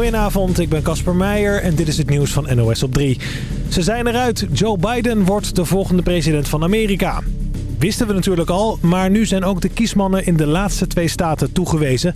Goedenavond, ik ben Casper Meijer en dit is het nieuws van NOS op 3. Ze zijn eruit. Joe Biden wordt de volgende president van Amerika. Wisten we natuurlijk al, maar nu zijn ook de kiesmannen in de laatste twee staten toegewezen.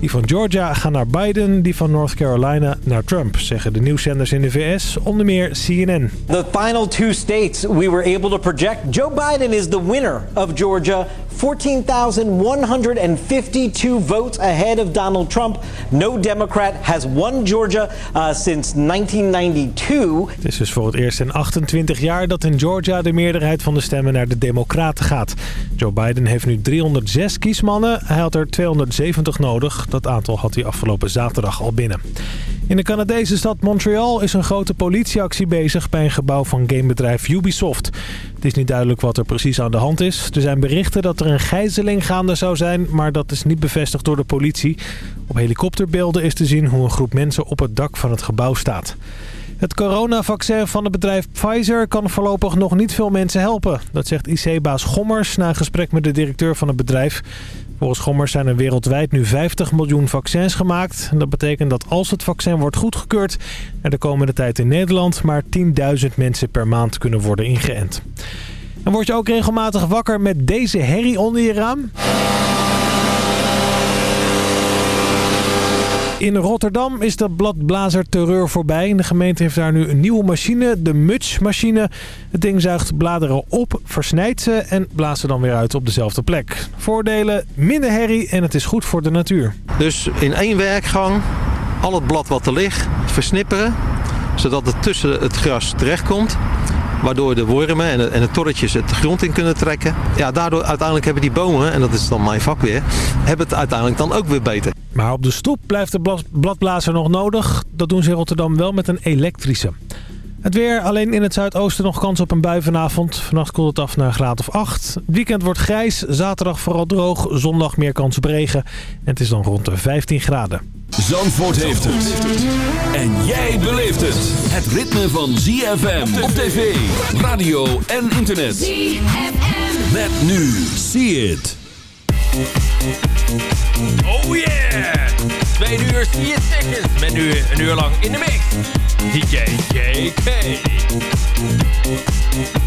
Die van Georgia gaan naar Biden, die van North Carolina naar Trump, zeggen de nieuwszenders in de VS, onder meer CNN. The final two states we were able to project, Joe Biden is the winner of Georgia 14,152 votes ahead of Donald Trump. No Democrat has won Georgia uh, since 1992. Het is dus voor het eerst in 28 jaar dat in Georgia de meerderheid van de stemmen naar de Democraten gaat. Joe Biden heeft nu 306 kiesmannen. Hij had er 270 nodig. Dat aantal had hij afgelopen zaterdag al binnen. In de Canadese stad Montreal is een grote politieactie bezig bij een gebouw van gamebedrijf Ubisoft. Het is niet duidelijk wat er precies aan de hand is. Er zijn berichten dat er een gijzeling gaande zou zijn, maar dat is niet bevestigd door de politie. Op helikopterbeelden is te zien hoe een groep mensen op het dak van het gebouw staat. Het coronavaccin van het bedrijf Pfizer kan voorlopig nog niet veel mensen helpen. Dat zegt IC-baas Gommers na een gesprek met de directeur van het bedrijf. Volgens Gommers zijn er wereldwijd nu 50 miljoen vaccins gemaakt. Dat betekent dat als het vaccin wordt goedgekeurd... er de komende tijd in Nederland maar 10.000 mensen per maand kunnen worden ingeënt. En word je ook regelmatig wakker met deze herrie onder je raam? In Rotterdam is de bladblazer-terreur voorbij. De gemeente heeft daar nu een nieuwe machine, de Muts-machine. Het ding zuigt bladeren op, versnijdt ze en blaast ze dan weer uit op dezelfde plek. Voordelen, minder herrie en het is goed voor de natuur. Dus in één werkgang al het blad wat er ligt versnipperen, zodat het tussen het gras terechtkomt. Waardoor de wormen en en de torretjes het grond in kunnen trekken. Ja, daardoor uiteindelijk hebben die bomen, en dat is dan mijn vak weer, hebben het uiteindelijk dan ook weer beter. Maar op de stoep blijft de bladblazer nog nodig. Dat doen ze in Rotterdam wel met een elektrische. Het weer, alleen in het zuidoosten nog kans op een bui vanavond. Vannacht koelt het af naar een graad of 8. Het weekend wordt grijs, zaterdag vooral droog, zondag meer kans op regen. En het is dan rond de 15 graden. Zandvoort heeft het. En jij beleeft het. Het ritme van ZFM op tv, radio en internet. ZFM. Met nu. See it. Oh yeah! Tweede uur, see it seconds. Met nu een uur lang in de mix. DJ JK. Thank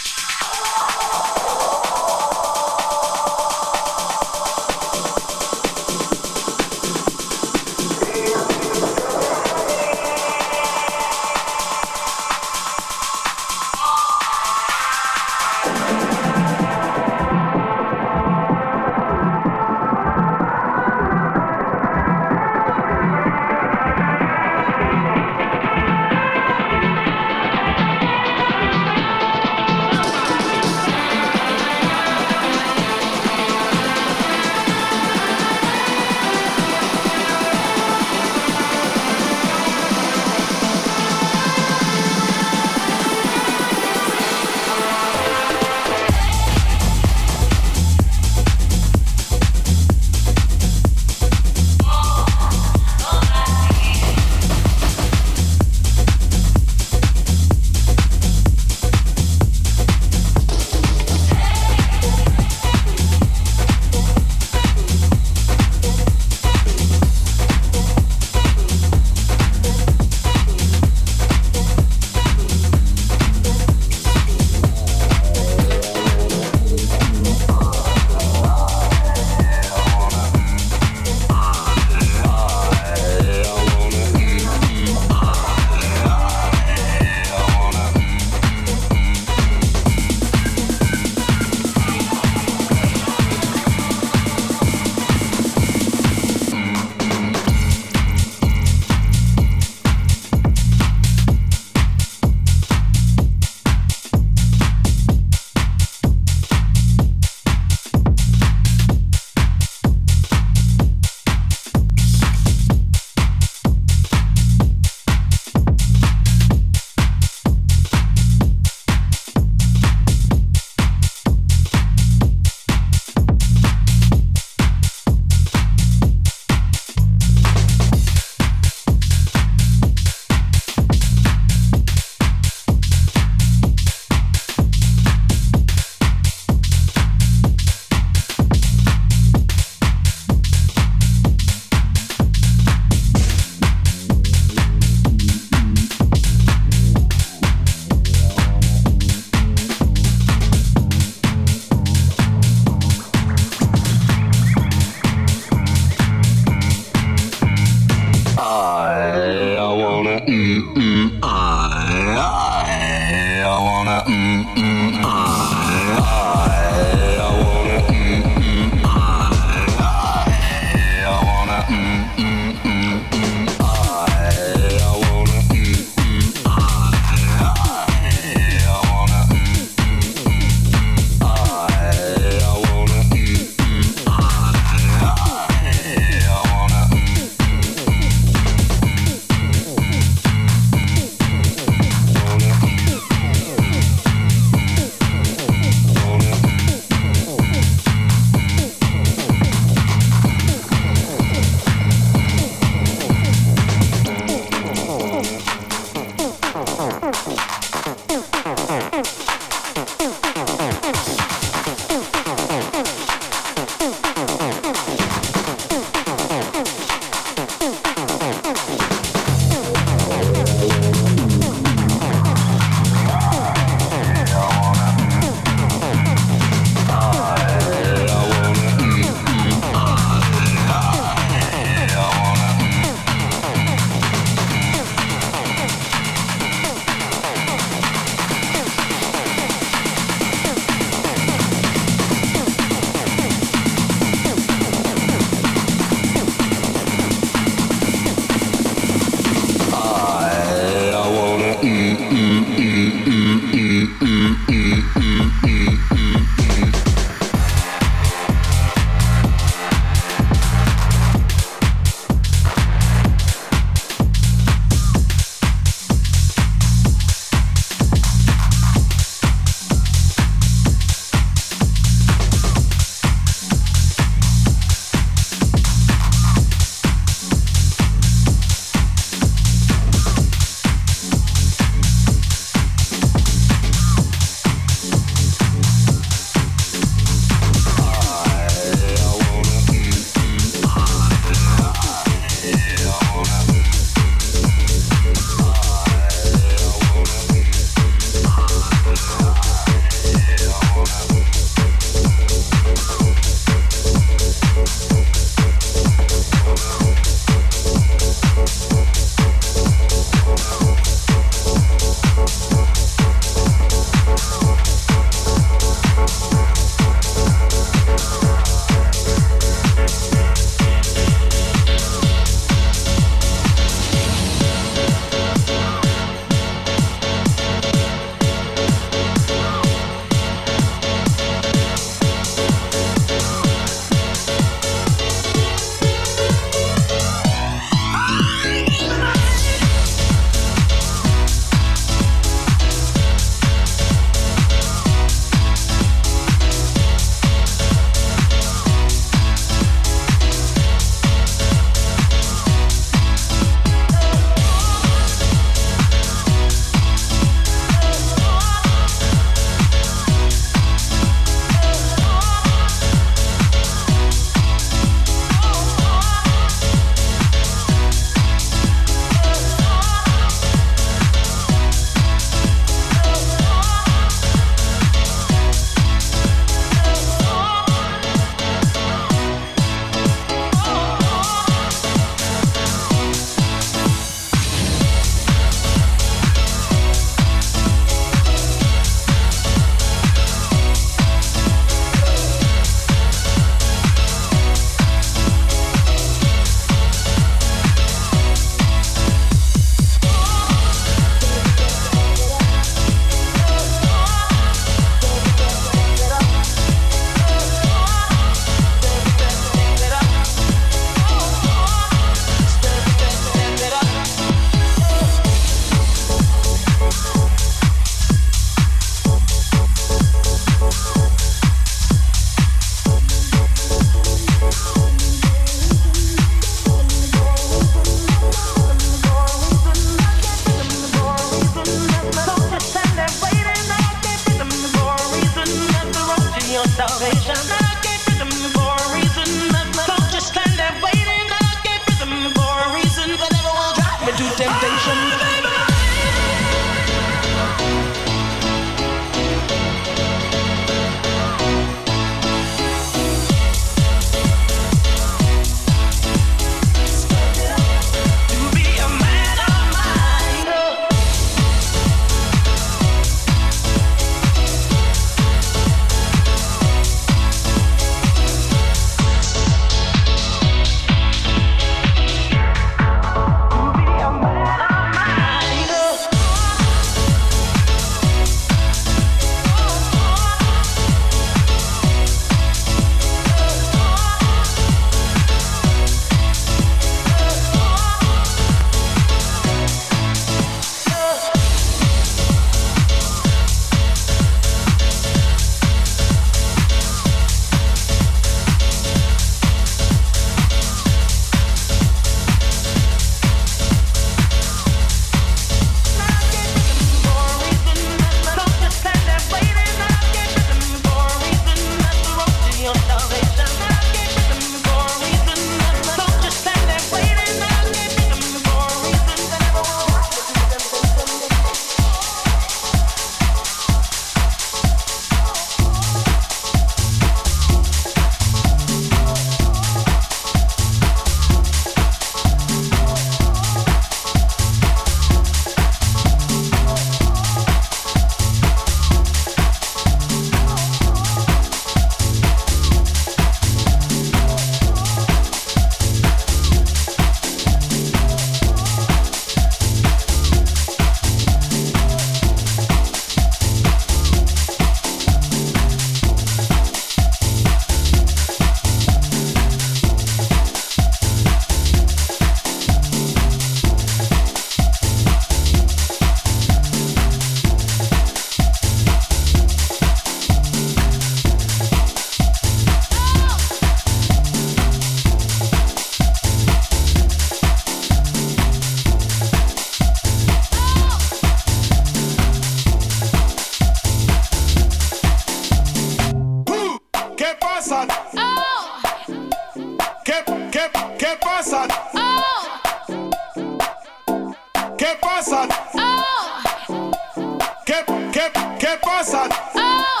qué, pasa? oh,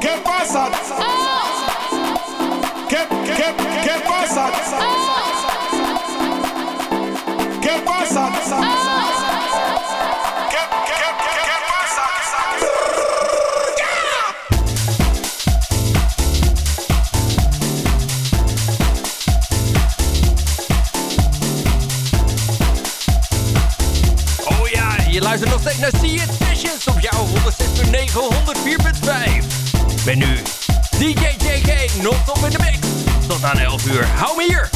¿Qué pasa? ¿Qué, qué, qué pasa? ¿Qué pasa? Nog steeds naar See It op jouw 106.9, 104.5. Ben nu DJ JK, non-stop in de mix. Tot aan 11 uur. Hou me hier.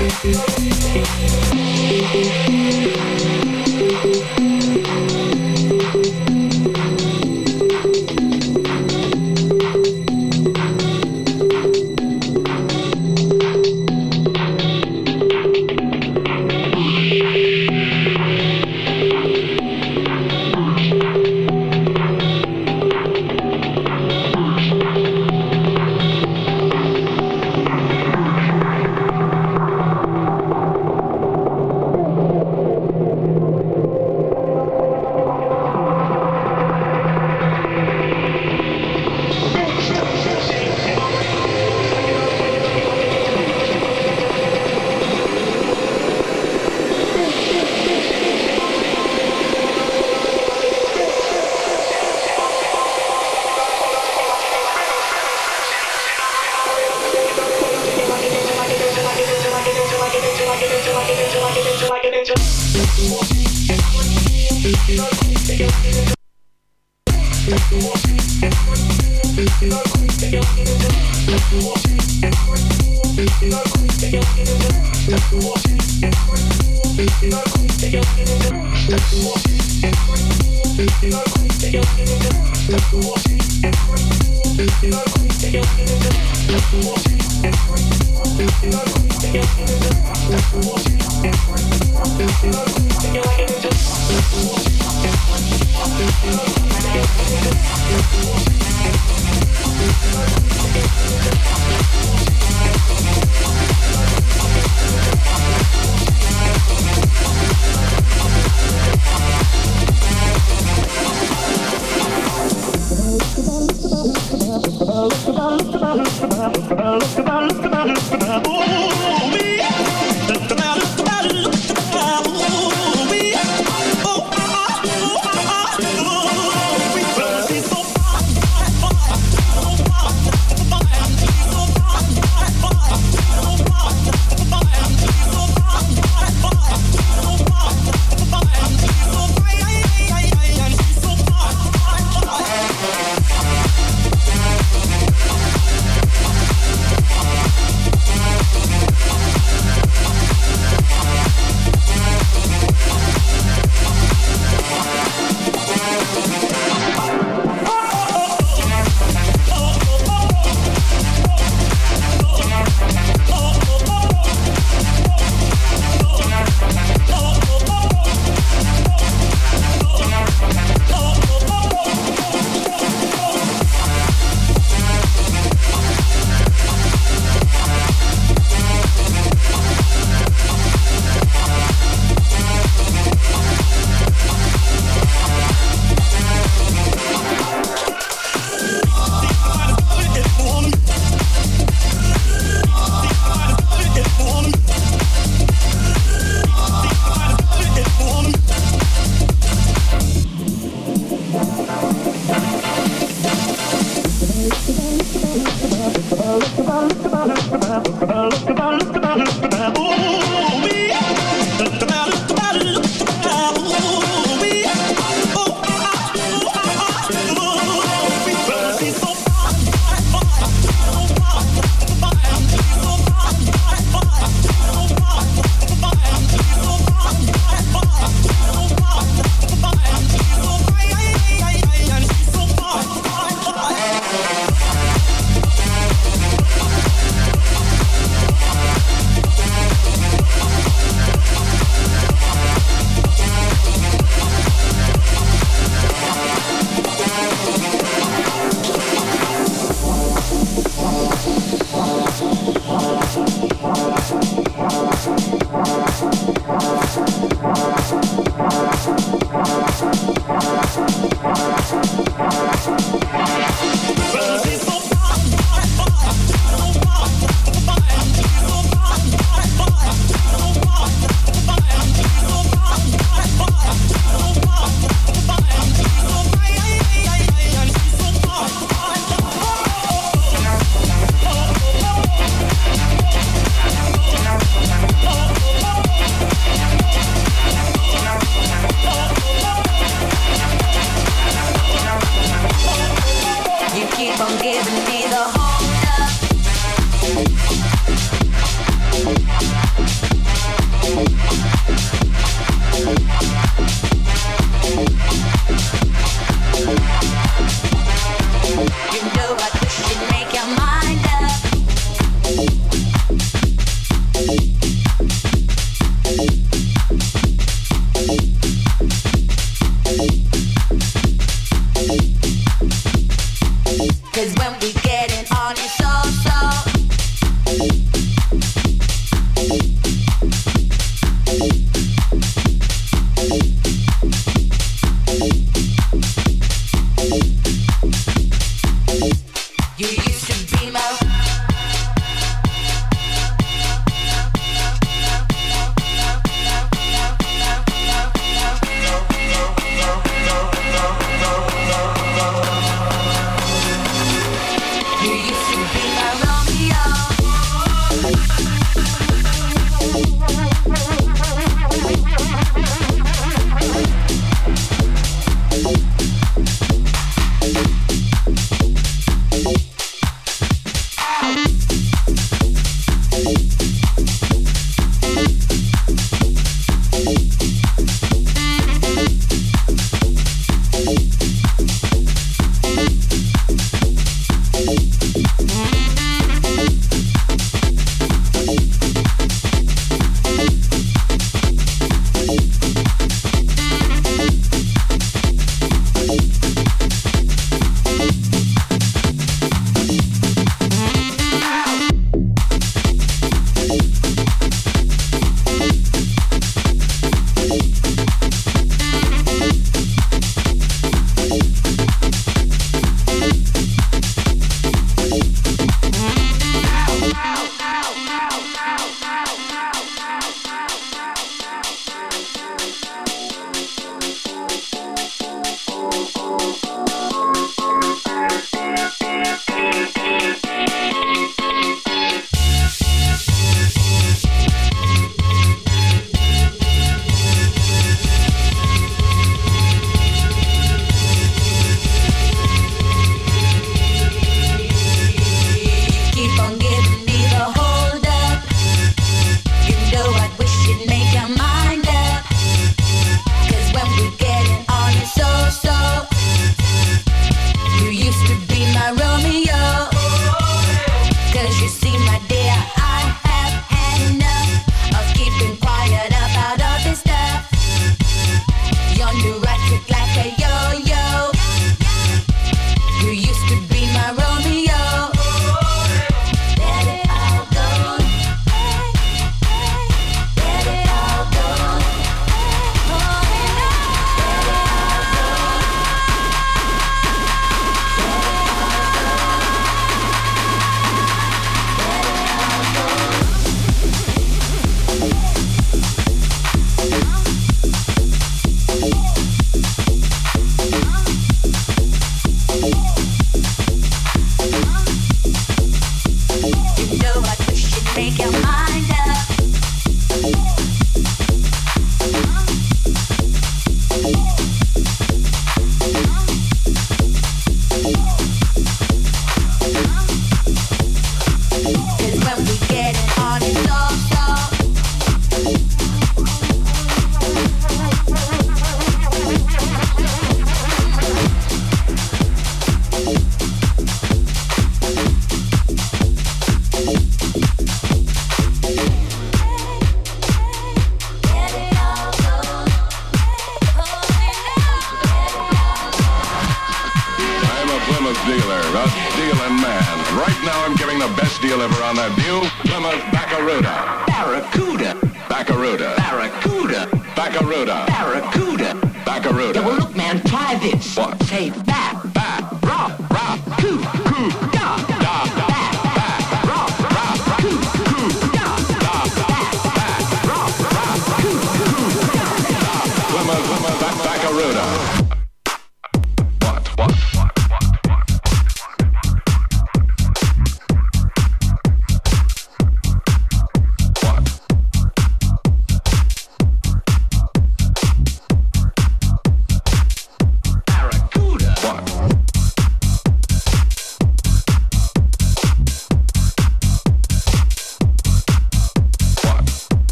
Bye.